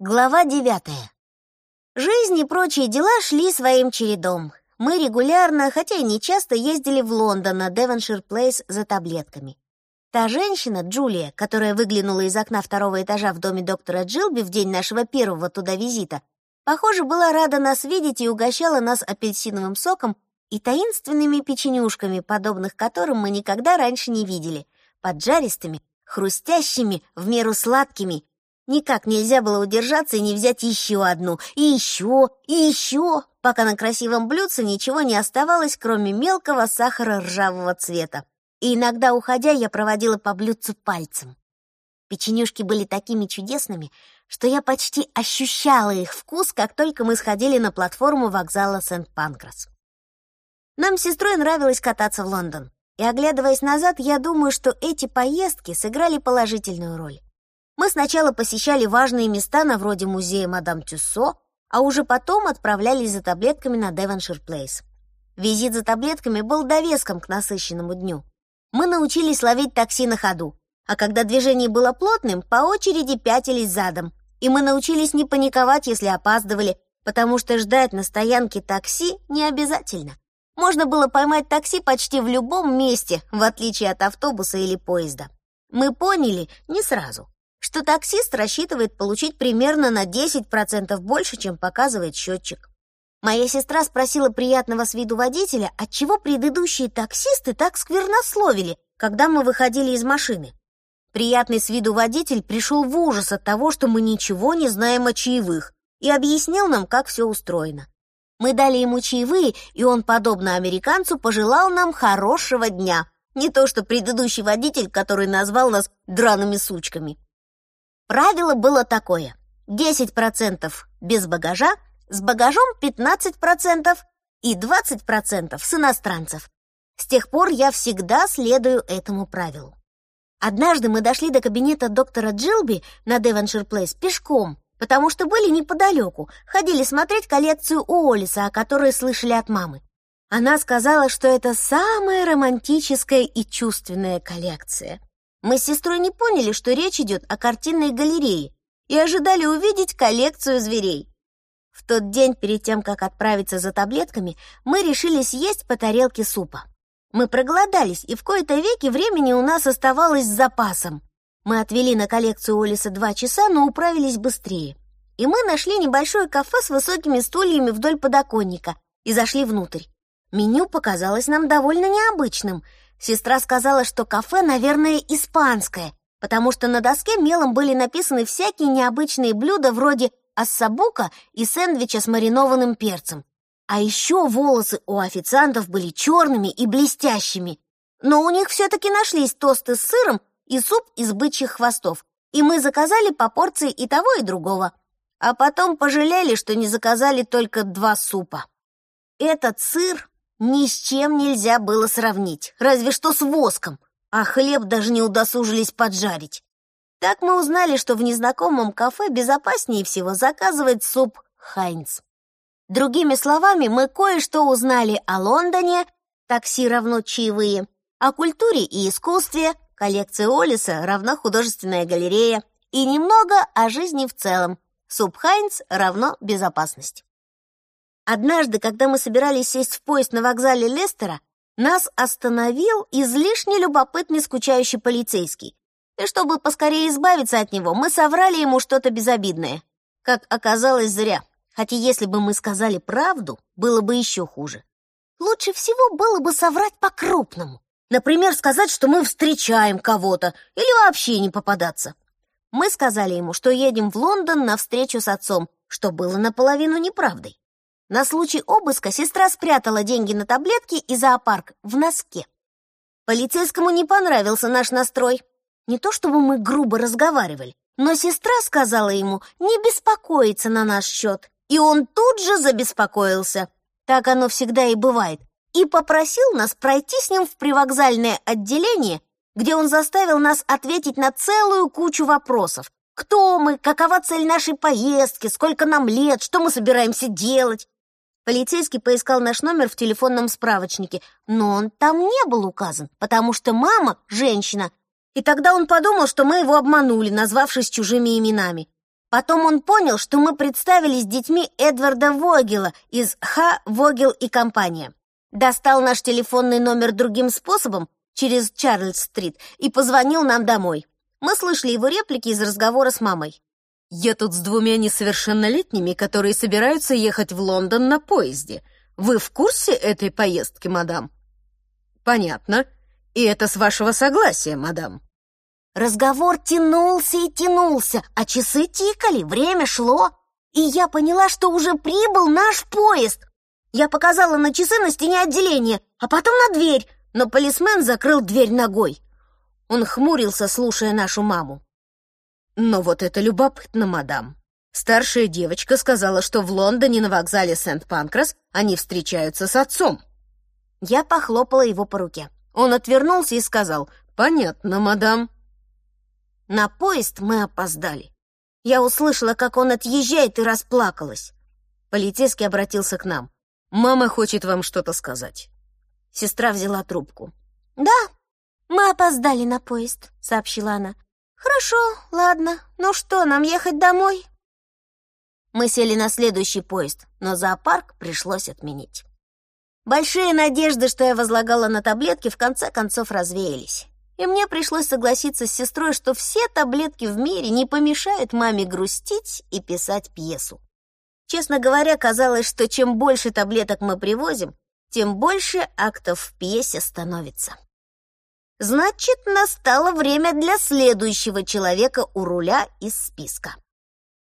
Глава девятая. Жизнь и прочие дела шли своим чередом. Мы регулярно, хотя и не часто, ездили в Лондон на Девоншир Плейс за таблетками. Та женщина, Джулия, которая выглянула из окна второго этажа в доме доктора Джилби в день нашего первого туда визита, похоже, была рада нас видеть и угощала нас апельсиновым соком и таинственными печенюшками, подобных которым мы никогда раньше не видели, поджаристыми, хрустящими, в меру сладкими Никак нельзя было удержаться и не взять еще одну, и еще, и еще, пока на красивом блюдце ничего не оставалось, кроме мелкого сахара ржавого цвета. И иногда, уходя, я проводила по блюдцу пальцем. Печенюшки были такими чудесными, что я почти ощущала их вкус, как только мы сходили на платформу вокзала Сент-Панкрас. Нам с сестрой нравилось кататься в Лондон. И, оглядываясь назад, я думаю, что эти поездки сыграли положительную роль. Мы сначала посещали важные места на вроде музея Мадам Тюссо, а уже потом отправлялись за таблетками на Девоншир Плейс. Визит за таблетками был довеском к насыщенному дню. Мы научились ловить такси на ходу, а когда движение было плотным, по очереди пятились задом. И мы научились не паниковать, если опаздывали, потому что ждать на стоянке такси не обязательно. Можно было поймать такси почти в любом месте, в отличие от автобуса или поезда. Мы поняли не сразу, что таксист рассчитывает получить примерно на 10% больше, чем показывает счетчик. Моя сестра спросила приятного с виду водителя, отчего предыдущие таксисты так сквернословили, когда мы выходили из машины. Приятный с виду водитель пришел в ужас от того, что мы ничего не знаем о чаевых, и объяснил нам, как все устроено. Мы дали ему чаевые, и он, подобно американцу, пожелал нам хорошего дня. Не то что предыдущий водитель, который назвал нас драными сучками. Правило было такое. 10% без багажа, с багажом 15% и 20% с иностранцев. С тех пор я всегда следую этому правилу. Однажды мы дошли до кабинета доктора Джилби на Девоншир Плейс пешком, потому что были неподалеку, ходили смотреть коллекцию Уоллиса, о которой слышали от мамы. Она сказала, что это самая романтическая и чувственная коллекция. Мы с сестрой не поняли, что речь идет о картинной галерее и ожидали увидеть коллекцию зверей. В тот день, перед тем, как отправиться за таблетками, мы решили съесть по тарелке супа. Мы проголодались, и в кои-то веки времени у нас оставалось с запасом. Мы отвели на коллекцию Олиса два часа, но управились быстрее. И мы нашли небольшое кафе с высокими стульями вдоль подоконника и зашли внутрь. Меню показалось нам довольно необычным — Сестра сказала, что кафе, наверное, испанское, потому что на доске мелом были написаны всякие необычные блюда вроде ассабука и сэндвича с маринованным перцем. А еще волосы у официантов были черными и блестящими. Но у них все-таки нашлись тосты с сыром и суп из бычьих хвостов, и мы заказали по порции и того, и другого. А потом пожалели, что не заказали только два супа. Этот сыр ни с чем нельзя было сравнить, разве что с воском, а хлеб даже не удосужились поджарить. Так мы узнали, что в незнакомом кафе безопаснее всего заказывать суп Хайнц. Другими словами, мы кое-что узнали о Лондоне, такси равно чаевые, о культуре и искусстве, коллекция Олиса равно художественная галерея, и немного о жизни в целом. Суп Хайнц равно безопасность. Однажды, когда мы собирались сесть в поезд на вокзале Лестера, нас остановил излишне любопытный скучающий полицейский. И чтобы поскорее избавиться от него, мы соврали ему что-то безобидное. Как оказалось, зря. Хотя если бы мы сказали правду, было бы еще хуже. Лучше всего было бы соврать по-крупному. Например, сказать, что мы встречаем кого-то, или вообще не попадаться. Мы сказали ему, что едем в Лондон на встречу с отцом, что было наполовину неправдой. На случай обыска сестра спрятала деньги на таблетки и зоопарк в носке. Полицейскому не понравился наш настрой. Не то чтобы мы грубо разговаривали, но сестра сказала ему не беспокоиться на наш счет, и он тут же забеспокоился. Так оно всегда и бывает. И попросил нас пройти с ним в привокзальное отделение, где он заставил нас ответить на целую кучу вопросов. Кто мы, какова цель нашей поездки, сколько нам лет, что мы собираемся делать. Полицейский поискал наш номер в телефонном справочнике, но он там не был указан, потому что мама — женщина. И тогда он подумал, что мы его обманули, назвавшись чужими именами. Потом он понял, что мы представились детьми Эдварда Вогела из Х. Вогел и компания. Достал наш телефонный номер другим способом, через Чарльз-стрит, и позвонил нам домой. Мы слышали его реплики из разговора с мамой. «Я тут с двумя несовершеннолетними, которые собираются ехать в Лондон на поезде. Вы в курсе этой поездки, мадам?» «Понятно. И это с вашего согласия, мадам». Разговор тянулся и тянулся, а часы тикали, время шло. И я поняла, что уже прибыл наш поезд. Я показала на часы на стене отделения, а потом на дверь, но полисмен закрыл дверь ногой. Он хмурился, слушая нашу маму. «Но вот это любопытно, мадам. Старшая девочка сказала, что в Лондоне на вокзале Сент-Панкрас они встречаются с отцом». Я похлопала его по руке. Он отвернулся и сказал «Понятно, мадам». На поезд мы опоздали. Я услышала, как он отъезжает, и расплакалась. Полицейский обратился к нам. «Мама хочет вам что-то сказать». Сестра взяла трубку. «Да, мы опоздали на поезд», — сообщила она. «Хорошо, ладно. Ну что, нам ехать домой?» Мы сели на следующий поезд, но зоопарк пришлось отменить. Большие надежды, что я возлагала на таблетки, в конце концов развеялись и мне пришлось согласиться с сестрой, что все таблетки в мире не помешают маме грустить и писать пьесу. Честно говоря, казалось, что чем больше таблеток мы привозим, тем больше актов в пьесе становится. Значит, настало время для следующего человека у руля из списка.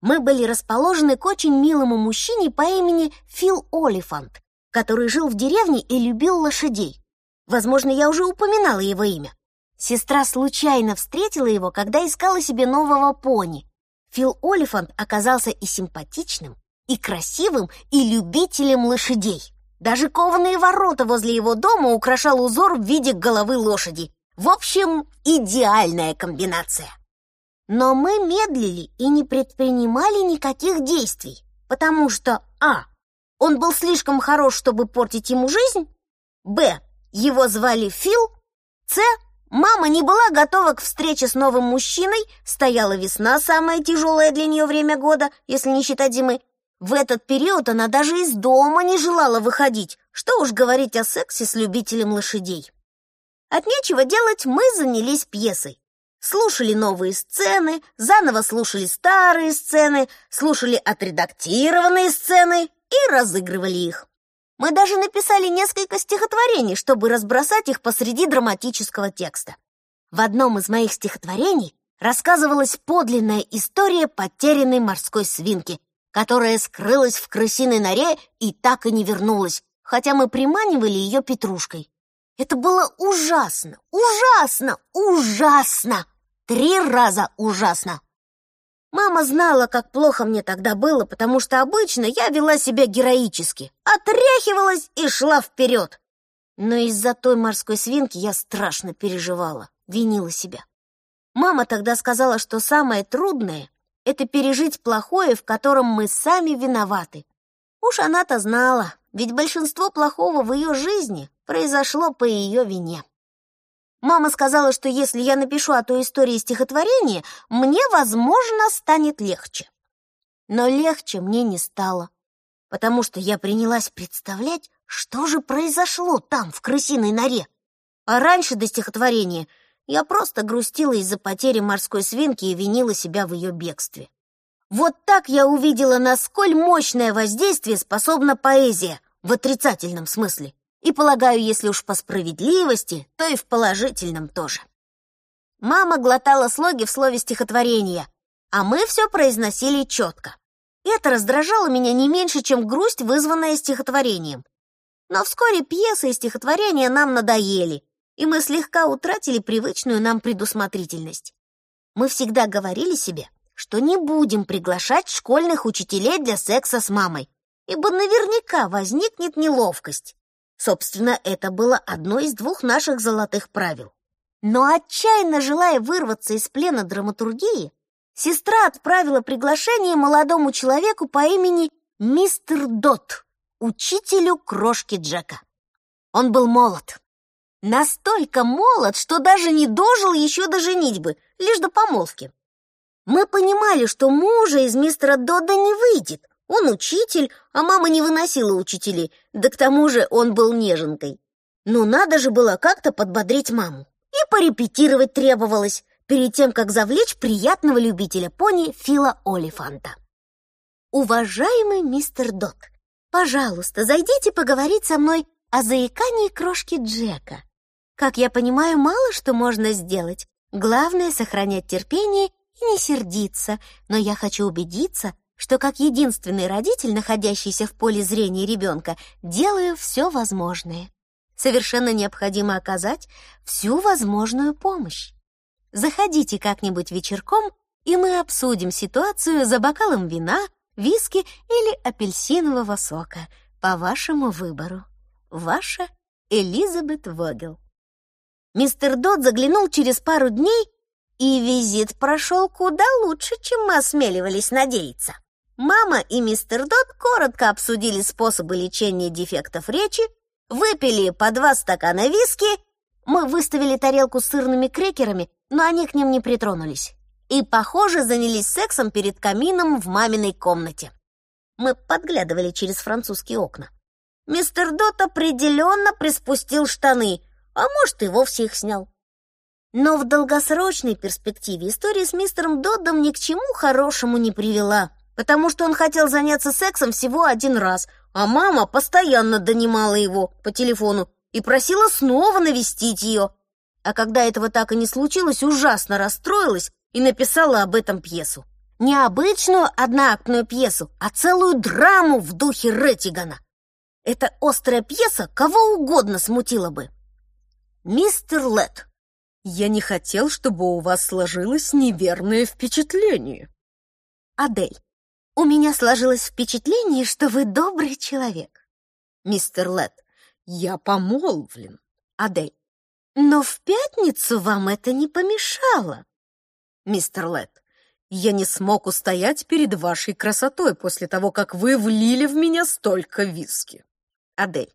Мы были расположены к очень милому мужчине по имени Фил Олифант, который жил в деревне и любил лошадей. Возможно, я уже упоминала его имя. Сестра случайно встретила его, когда искала себе нового пони. Фил Олифант оказался и симпатичным, и красивым, и любителем лошадей. Даже кованые ворота возле его дома украшал узор в виде головы лошади. В общем, идеальная комбинация. Но мы медлили и не предпринимали никаких действий, потому что а. Он был слишком хорош, чтобы портить ему жизнь, б. Его звали Фил, с. Мама не была готова к встрече с новым мужчиной, стояла весна, самое тяжелое для нее время года, если не считать зимы. В этот период она даже из дома не желала выходить, что уж говорить о сексе с любителем лошадей. От нечего делать мы занялись пьесой. Слушали новые сцены, заново слушали старые сцены, слушали отредактированные сцены и разыгрывали их. Мы даже написали несколько стихотворений, чтобы разбросать их посреди драматического текста. В одном из моих стихотворений рассказывалась подлинная история потерянной морской свинки, которая скрылась в крысиной норе и так и не вернулась, хотя мы приманивали ее петрушкой. Это было ужасно, ужасно, ужасно! Три раза ужасно! Мама знала, как плохо мне тогда было, потому что обычно я вела себя героически, отряхивалась и шла вперед. Но из-за той морской свинки я страшно переживала, винила себя. Мама тогда сказала, что самое трудное — это пережить плохое, в котором мы сами виноваты. Уж она-то знала, ведь большинство плохого в ее жизни произошло по ее вине. Мама сказала, что если я напишу о той истории стихотворение, мне, возможно, станет легче. Но легче мне не стало, потому что я принялась представлять, что же произошло там, в крысиной норе. А раньше до стихотворения я просто грустила из-за потери морской свинки и винила себя в ее бегстве. Вот так я увидела, насколько мощное воздействие способна поэзия в отрицательном смысле. И, полагаю, если уж по справедливости, то и в положительном тоже. Мама глотала слоги в слове стихотворения, а мы все произносили четко. Это раздражало меня не меньше, чем грусть, вызванная стихотворением. Но вскоре пьесы и стихотворения нам надоели, и мы слегка утратили привычную нам предусмотрительность. Мы всегда говорили себе, что не будем приглашать школьных учителей для секса с мамой, ибо наверняка возникнет неловкость. Собственно, это было одно из двух наших золотых правил. Но отчаянно желая вырваться из плена драматургии, сестра отправила приглашение молодому человеку по имени мистер Дот, учителю крошки Джека. Он был молод. Настолько молод, что даже не дожил еще до женитьбы, лишь до помолвки. Мы понимали, что мужа из мистера Додда не выйдет. Он учитель, а мама не выносила учителей, да к тому же он был неженкой. Но надо же было как-то подбодрить маму. И порепетировать требовалось перед тем, как завлечь приятного любителя пони Фила Олифанта. «Уважаемый мистер Дот, пожалуйста, зайдите поговорить со мной о заикании крошки Джека. Как я понимаю, мало что можно сделать. Главное — сохранять терпение и не сердиться, но я хочу убедиться, что как единственный родитель, находящийся в поле зрения ребенка, делаю все возможное. Совершенно необходимо оказать всю возможную помощь. Заходите как-нибудь вечерком, и мы обсудим ситуацию за бокалом вина, виски или апельсинового сока по вашему выбору. Ваша Элизабет Вогел. Мистер Дот заглянул через пару дней, и визит прошел куда лучше, чем мы осмеливались надеяться. Мама и мистер Дот коротко обсудили способы лечения дефектов речи, выпили по два стакана виски, мы выставили тарелку с сырными крекерами, но они к ним не притронулись. И, похоже, занялись сексом перед камином в маминой комнате. Мы подглядывали через французские окна. Мистер Дот определенно приспустил штаны, а может, и вовсе их снял. Но в долгосрочной перспективе история с мистером Доддом ни к чему хорошему не привела потому что он хотел заняться сексом всего один раз, а мама постоянно донимала его по телефону и просила снова навестить ее. А когда этого так и не случилось, ужасно расстроилась и написала об этом пьесу. Не обычную одноактную пьесу, а целую драму в духе Реттигана. Эта острая пьеса кого угодно смутила бы. Мистер Лет, я не хотел, чтобы у вас сложилось неверное впечатление. Адель, у меня сложилось впечатление, что вы добрый человек. Мистер Лед, я помолвлен. Адель, но в пятницу вам это не помешало. Мистер Лед, я не смог устоять перед вашей красотой после того, как вы влили в меня столько виски. Адель,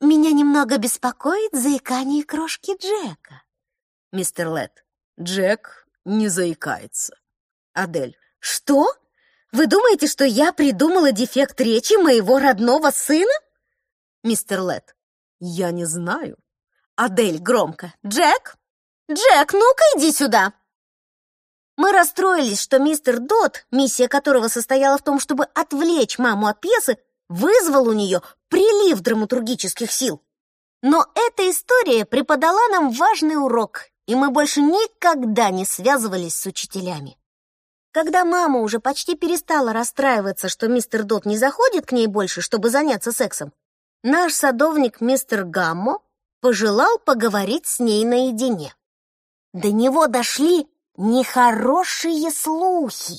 меня немного беспокоит заикание крошки Джека. Мистер Лед, Джек не заикается. Адель, что? Вы думаете, что я придумала дефект речи моего родного сына? Мистер Лет, я не знаю. Адель громко. Джек? Джек, ну-ка иди сюда. Мы расстроились, что мистер Дот, миссия которого состояла в том, чтобы отвлечь маму от пьесы, вызвал у нее прилив драматургических сил. Но эта история преподала нам важный урок, и мы больше никогда не связывались с учителями. Когда мама уже почти перестала расстраиваться, что мистер Дот не заходит к ней больше, чтобы заняться сексом, наш садовник мистер Гаммо пожелал поговорить с ней наедине. До него дошли нехорошие слухи,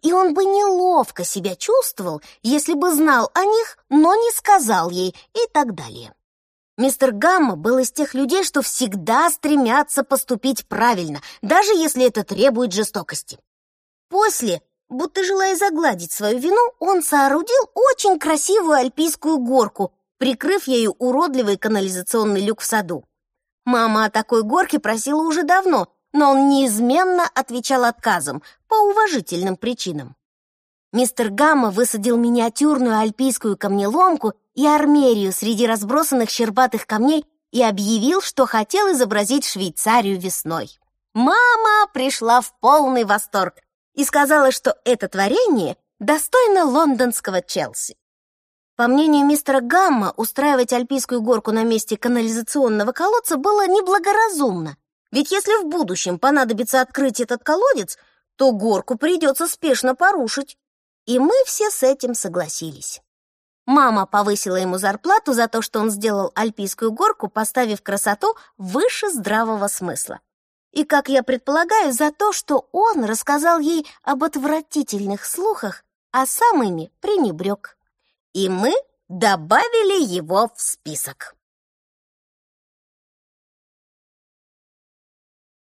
и он бы неловко себя чувствовал, если бы знал о них, но не сказал ей и так далее. Мистер Гамма был из тех людей, что всегда стремятся поступить правильно, даже если это требует жестокости. После, будто желая загладить свою вину, он соорудил очень красивую альпийскую горку, прикрыв ею уродливый канализационный люк в саду. Мама о такой горке просила уже давно, но он неизменно отвечал отказом по уважительным причинам. Мистер Гамма высадил миниатюрную альпийскую камнеломку и армерию среди разбросанных щербатых камней и объявил, что хотел изобразить Швейцарию весной. Мама пришла в полный восторг и сказала, что это творение достойно лондонского Челси. По мнению мистера Гамма, устраивать альпийскую горку на месте канализационного колодца было неблагоразумно, ведь если в будущем понадобится открыть этот колодец, то горку придется спешно порушить. И мы все с этим согласились. Мама повысила ему зарплату за то, что он сделал альпийскую горку, поставив красоту выше здравого смысла и, как я предполагаю, за то, что он рассказал ей об отвратительных слухах, а сам ими пренебрег. И мы добавили его в список.